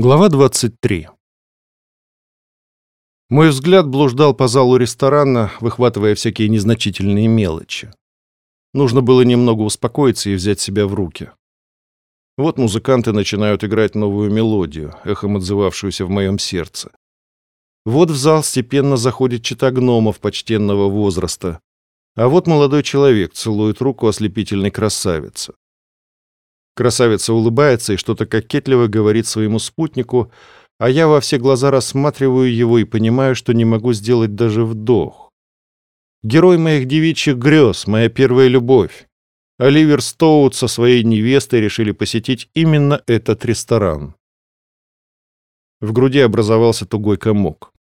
Глава 23. Мой взгляд блуждал по залу ресторана, выхватывая всякие незначительные мелочи. Нужно было немного успокоиться и взять себя в руки. Вот музыканты начинают играть новую мелодию, эхом отзывавшуюся в моем сердце. Вот в зал степенно заходит чита гномов почтенного возраста, а вот молодой человек целует руку ослепительной красавицы. Красавица улыбается и что-то кокетливо говорит своему спутнику, а я во все глаза рассматриваю его и понимаю, что не могу сделать даже вдох. Герой моих девичьих грез, моя первая любовь. Оливер Стоут со своей невестой решили посетить именно этот ресторан. В груди образовался тугой комок.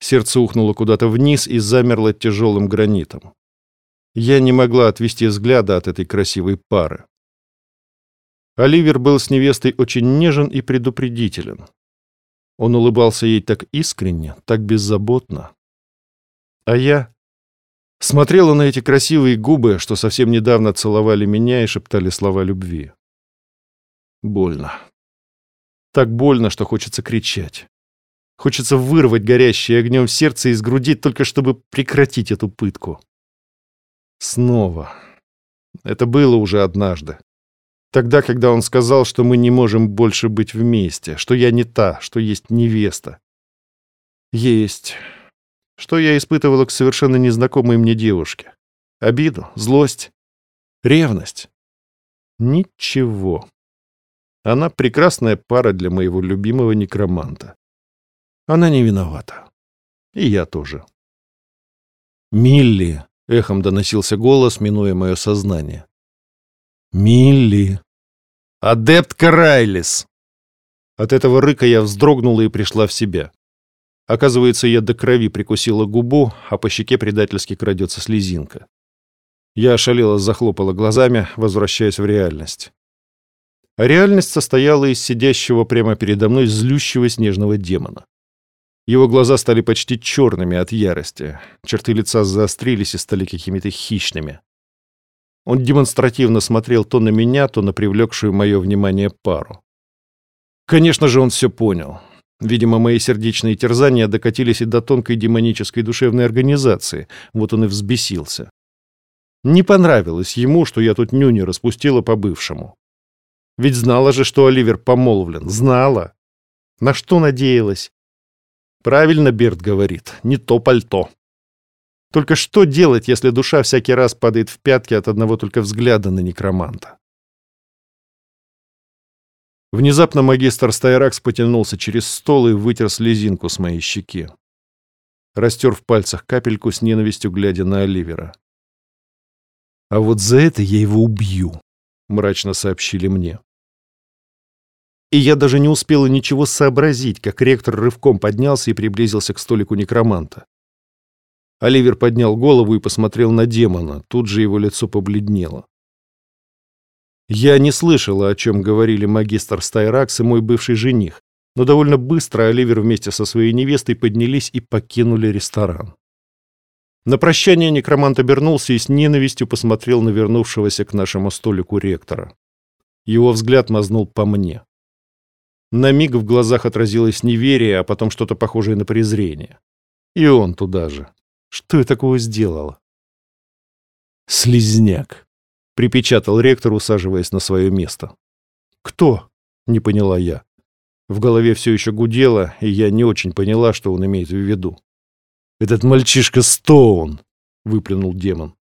Сердце ухнуло куда-то вниз и замерло тяжелым гранитом. Я не могла отвести взгляда от этой красивой пары. Оливер был с невестой очень нежен и предупредителен. Он улыбался ей так искренне, так беззаботно. А я смотрела на эти красивые губы, что совсем недавно целовали меня и шептали слова любви. Больно. Так больно, что хочется кричать. Хочется вырвать горящее огнем сердце из груди, только чтобы прекратить эту пытку. Снова. Это было уже однажды. Тогда, когда он сказал, что мы не можем больше быть вместе, что я не та, что есть невеста. Есть. Что я испытывала к совершенно незнакомой мне девушке? Обиду, злость, ревность? Ничего. Она прекрасная пара для моего любимого некроманта. Она не виновата. И я тоже. «Милли!» — эхом доносился голос, минуя мое сознание. «Милли!» «Адепт Карайлис!» От этого рыка я вздрогнула и пришла в себя. Оказывается, я до крови прикусила губу, а по щеке предательски крадется слезинка. Я ошалела, захлопала глазами, возвращаясь в реальность. А реальность состояла из сидящего прямо передо мной злющего снежного демона. Его глаза стали почти черными от ярости, черты лица заострились и стали какими-то хищными. Он демонстративно смотрел то на меня, то на привлекшую мое внимание пару. Конечно же, он все понял. Видимо, мои сердечные терзания докатились и до тонкой демонической душевной организации. Вот он и взбесился. Не понравилось ему, что я тут нюни распустила по-бывшему. Ведь знала же, что Оливер помолвлен. Знала. На что надеялась? Правильно Берт говорит. Не то пальто. Только что делать, если душа всякий раз падает в пятки от одного только взгляда на некроманта? Внезапно магистр Стайракс потянулся через стол и вытер слезинку с моей щеки. Растер в пальцах капельку с ненавистью, глядя на Оливера. «А вот за это я его убью», — мрачно сообщили мне. И я даже не успела ничего сообразить, как ректор рывком поднялся и приблизился к столику некроманта. Оливер поднял голову и посмотрел на демона. Тут же его лицо побледнело. Я не слышала, о чем говорили магистр Стайракс и мой бывший жених, но довольно быстро Оливер вместе со своей невестой поднялись и покинули ресторан. На прощание некромант обернулся и с ненавистью посмотрел на вернувшегося к нашему столику ректора. Его взгляд мазнул по мне. На миг в глазах отразилось неверие, а потом что-то похожее на презрение. И он туда же. Что я такого сделала? Слизняк, припечатал ректор, усаживаясь на свое место. Кто? Не поняла я. В голове все еще гудело, и я не очень поняла, что он имеет в виду. «Этот мальчишка Стоун!» — выплюнул демон.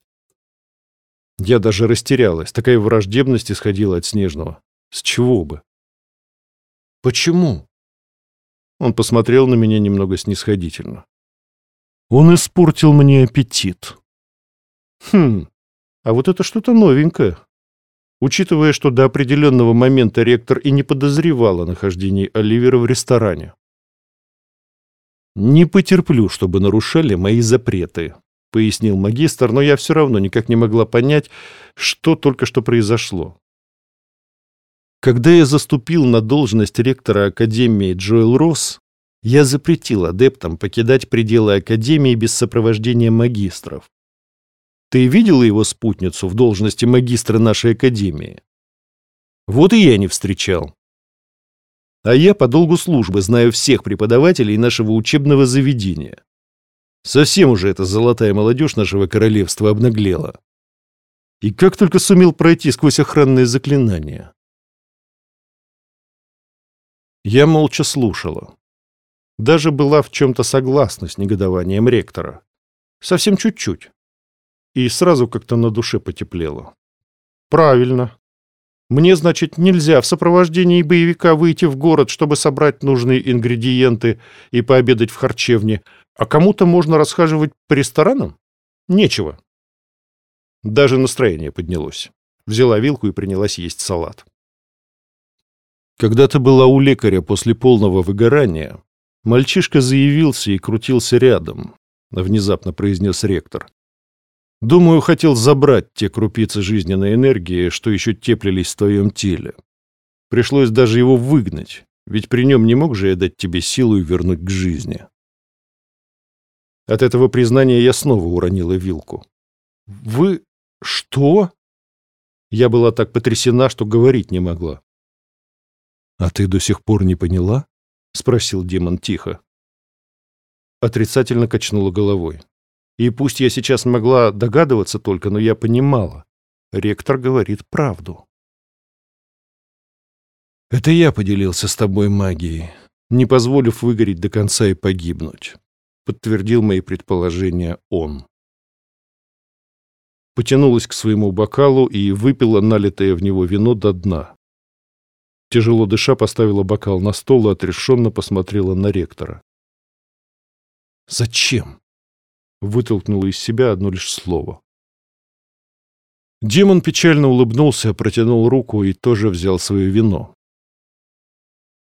Я даже растерялась. Такая враждебность исходила от Снежного. С чего бы? «Почему?» Он посмотрел на меня немного снисходительно. Он испортил мне аппетит. Хм, а вот это что-то новенькое. Учитывая, что до определенного момента ректор и не подозревал о нахождении Оливера в ресторане. «Не потерплю, чтобы нарушали мои запреты», — пояснил магистр, но я все равно никак не могла понять, что только что произошло. Когда я заступил на должность ректора Академии Джоэл Росс, я запретил адептам покидать пределы Академии без сопровождения магистров. Ты видела его спутницу в должности магистра нашей Академии? Вот и я не встречал. А я по долгу службы знаю всех преподавателей нашего учебного заведения. Совсем уже эта золотая молодежь нашего королевства обнаглела. И как только сумел пройти сквозь охранные заклинания. Я молча слушала. Даже была в чем-то согласна с негодованием ректора. Совсем чуть-чуть. И сразу как-то на душе потеплело. Правильно. Мне, значит, нельзя в сопровождении боевика выйти в город, чтобы собрать нужные ингредиенты и пообедать в харчевне, а кому-то можно расхаживать по ресторанам? Нечего. Даже настроение поднялось. Взяла вилку и принялась есть салат. Когда ты была у лекаря после полного выгорания, мальчишка заявился и крутился рядом, внезапно произнес ректор. Думаю, хотел забрать те крупицы жизненной энергии, что еще теплились в твоем теле. Пришлось даже его выгнать, ведь при нем не мог же я дать тебе силу и вернуть к жизни. От этого признания я снова уронила вилку. «Вы... что?» Я была так потрясена, что говорить не могла. «А ты до сих пор не поняла?» — спросил демон тихо. Отрицательно качнула головой. И пусть я сейчас могла догадываться только, но я понимала. Ректор говорит правду. Это я поделился с тобой магией, не позволив выгореть до конца и погибнуть. Подтвердил мои предположения он. Потянулась к своему бокалу и выпила налитое в него вино до дна. Тяжело дыша поставила бокал на стол и отрешенно посмотрела на ректора. «Зачем?» вытолкнула из себя одно лишь слово. Демон печально улыбнулся, протянул руку и тоже взял свое вино.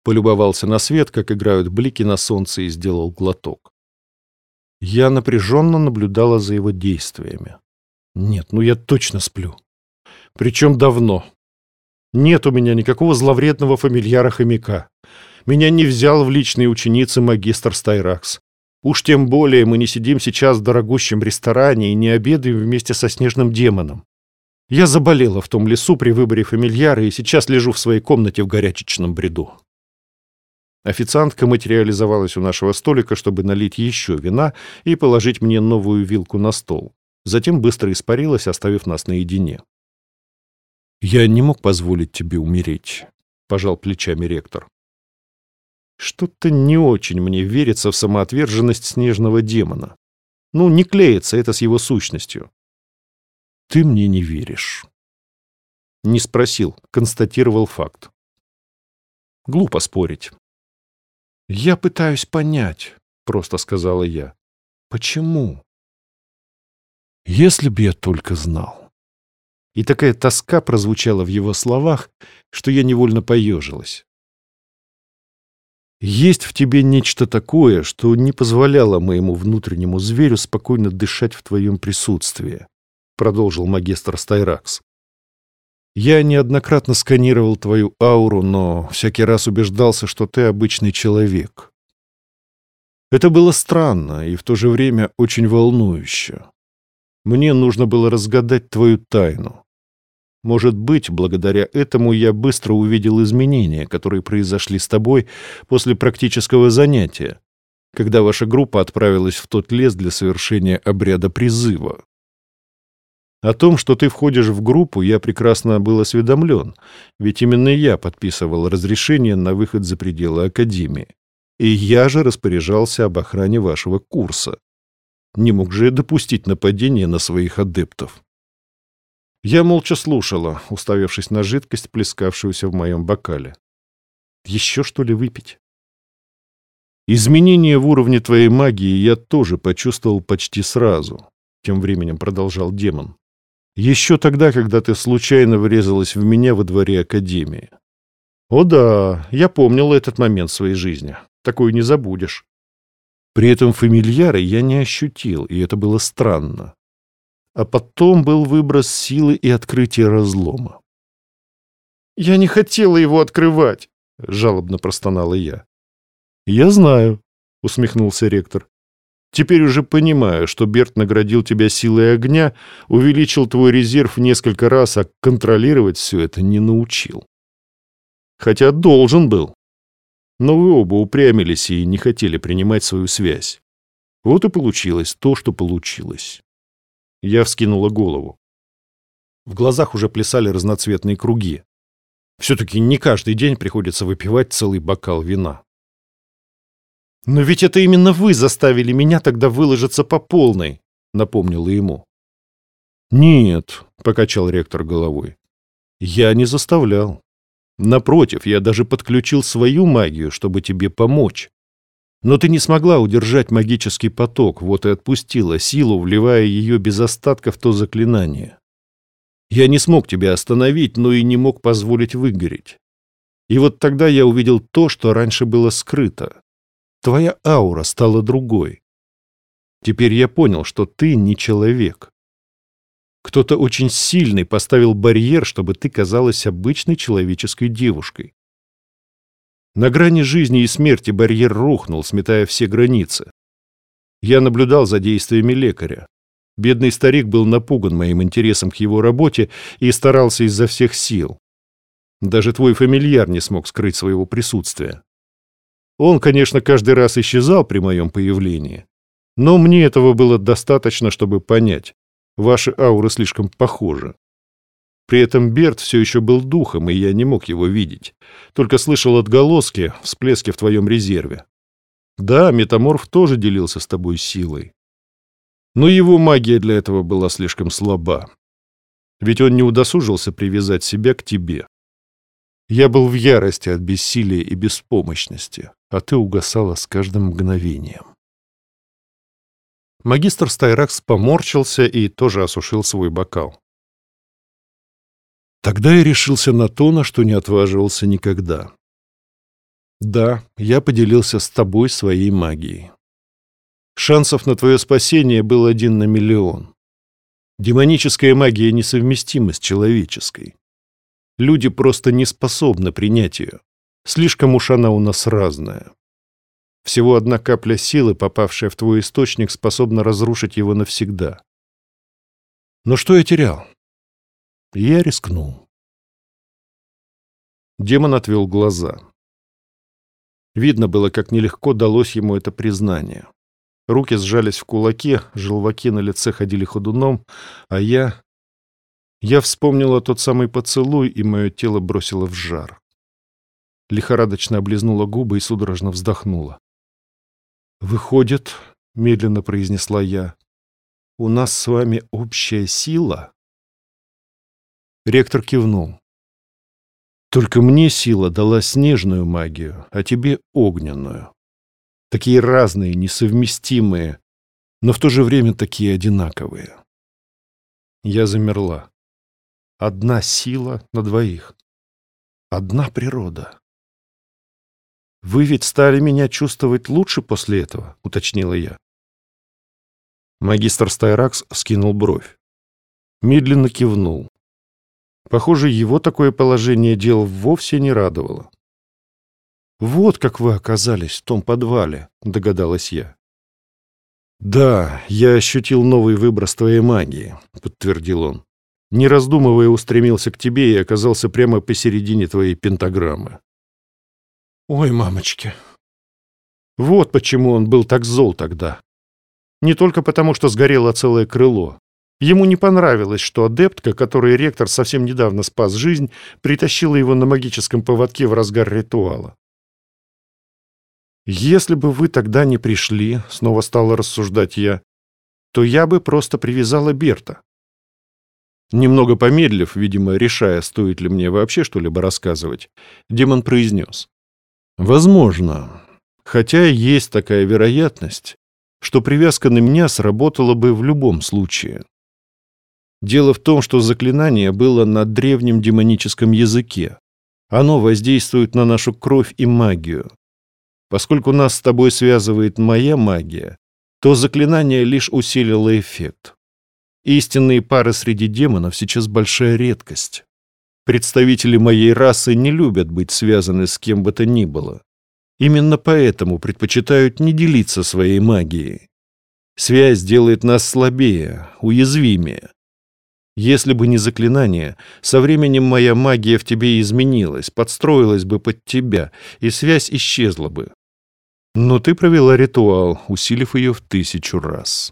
Полюбовался на свет, как играют блики на солнце, и сделал глоток. Я напряженно наблюдала за его действиями. Нет, ну я точно сплю. Причем давно. Нет у меня никакого зловредного фамильяра-хомяка. Меня не взял в личные ученицы магистр Стайракс. Уж тем более мы не сидим сейчас в дорогущем ресторане и не обедаем вместе со снежным демоном. Я заболела в том лесу при выборе фамильяра и сейчас лежу в своей комнате в горячечном бреду. Официантка материализовалась у нашего столика, чтобы налить еще вина и положить мне новую вилку на стол. Затем быстро испарилась, оставив нас наедине. «Я не мог позволить тебе умереть», — пожал плечами ректор. Что-то не очень мне верится в самоотверженность снежного демона. Ну, не клеится это с его сущностью. Ты мне не веришь. Не спросил, констатировал факт. Глупо спорить. Я пытаюсь понять, просто сказала я. Почему? Если б я только знал. И такая тоска прозвучала в его словах, что я невольно поежилась. Есть в тебе нечто такое, что не позволяло моему внутреннему зверю спокойно дышать в твоем присутствии, продолжил магистр Стайракс. Я неоднократно сканировал твою ауру, но всякий раз убеждался, что ты обычный человек. Это было странно и в то же время очень волнующе. Мне нужно было разгадать твою тайну. Может быть, благодаря этому я быстро увидел изменения, которые произошли с тобой после практического занятия, когда ваша группа отправилась в тот лес для совершения обряда призыва. О том, что ты входишь в группу, я прекрасно был осведомлен, ведь именно я подписывал разрешение на выход за пределы Академии. И я же распоряжался об охране вашего курса. Не мог же я допустить нападения на своих адептов. Я молча слушала, уставившись на жидкость, плескавшуюся в моем бокале. Еще что ли выпить? Изменения в уровне твоей магии я тоже почувствовал почти сразу, тем временем продолжал демон. Еще тогда, когда ты случайно врезалась в меня во дворе Академии. О да, я помнил этот момент своей жизни. Такую не забудешь. При этом фамильяры я не ощутил, и это было странно а потом был выброс силы и открытие разлома. «Я не хотела его открывать!» — жалобно простонала я. «Я знаю», — усмехнулся ректор. «Теперь уже понимаю, что Берт наградил тебя силой огня, увеличил твой резерв в несколько раз, а контролировать все это не научил. Хотя должен был. Но вы оба упрямились и не хотели принимать свою связь. Вот и получилось то, что получилось. Я вскинула голову. В глазах уже плясали разноцветные круги. Все-таки не каждый день приходится выпивать целый бокал вина. «Но ведь это именно вы заставили меня тогда выложиться по полной», — напомнила ему. «Нет», — покачал ректор головой, — «я не заставлял. Напротив, я даже подключил свою магию, чтобы тебе помочь. Но ты не смогла удержать магический поток, вот и отпустила силу, вливая ее без остатка в то заклинание. Я не смог тебя остановить, но и не мог позволить выгореть. И вот тогда я увидел то, что раньше было скрыто. Твоя аура стала другой. Теперь я понял, что ты не человек. Кто-то очень сильный поставил барьер, чтобы ты казалась обычной человеческой девушкой. На грани жизни и смерти барьер рухнул, сметая все границы. Я наблюдал за действиями лекаря. Бедный старик был напуган моим интересом к его работе и старался изо всех сил. Даже твой фамильяр не смог скрыть своего присутствия. Он, конечно, каждый раз исчезал при моем появлении, но мне этого было достаточно, чтобы понять. Ваши ауры слишком похожи. При этом Берт все еще был духом, и я не мог его видеть. Только слышал отголоски, всплески в твоем резерве. Да, метаморф тоже делился с тобой силой. Но его магия для этого была слишком слаба. Ведь он не удосужился привязать себя к тебе. Я был в ярости от бессилия и беспомощности, а ты угасала с каждым мгновением. Магистр Стайракс поморщился и тоже осушил свой бокал. Тогда я решился на то, на что не отваживался никогда. Да, я поделился с тобой своей магией. Шансов на твое спасение был один на миллион. Демоническая магия несовместима с человеческой. Люди просто не способны принять ее. Слишком уж она у нас разная. Всего одна капля силы, попавшая в твой источник, способна разрушить его навсегда. Но что я терял? Я рискнул. Демон отвел глаза. Видно было, как нелегко далось ему это признание. Руки сжались в кулаки, желваки на лице ходили ходуном, а я... Я вспомнила тот самый поцелуй, и мое тело бросило в жар. Лихорадочно облизнула губы и судорожно вздохнула. «Выходит, — медленно произнесла я, — у нас с вами общая сила?» Ректор кивнул. «Только мне сила дала снежную магию, а тебе — огненную такие разные, несовместимые, но в то же время такие одинаковые. Я замерла. Одна сила на двоих. Одна природа. «Вы ведь стали меня чувствовать лучше после этого», — уточнила я. Магистр Стайракс скинул бровь. Медленно кивнул. Похоже, его такое положение дел вовсе не радовало. «Вот как вы оказались в том подвале», — догадалась я. «Да, я ощутил новый выброс твоей магии», — подтвердил он. Не раздумывая, устремился к тебе и оказался прямо посередине твоей пентаграммы. «Ой, мамочки!» Вот почему он был так зол тогда. Не только потому, что сгорело целое крыло. Ему не понравилось, что адептка, которой ректор совсем недавно спас жизнь, притащила его на магическом поводке в разгар ритуала. «Если бы вы тогда не пришли», — снова стала рассуждать я, «то я бы просто привязала Берта». Немного помедлив, видимо, решая, стоит ли мне вообще что-либо рассказывать, демон произнес. «Возможно. Хотя есть такая вероятность, что привязка на меня сработала бы в любом случае. Дело в том, что заклинание было на древнем демоническом языке. Оно воздействует на нашу кровь и магию. Поскольку нас с тобой связывает моя магия, то заклинание лишь усилило эффект. Истинные пары среди демонов сейчас большая редкость. Представители моей расы не любят быть связаны с кем бы то ни было. Именно поэтому предпочитают не делиться своей магией. Связь делает нас слабее, уязвимее. Если бы не заклинание, со временем моя магия в тебе изменилась, подстроилась бы под тебя, и связь исчезла бы. Но ты провела ритуал, усилив ее в тысячу раз.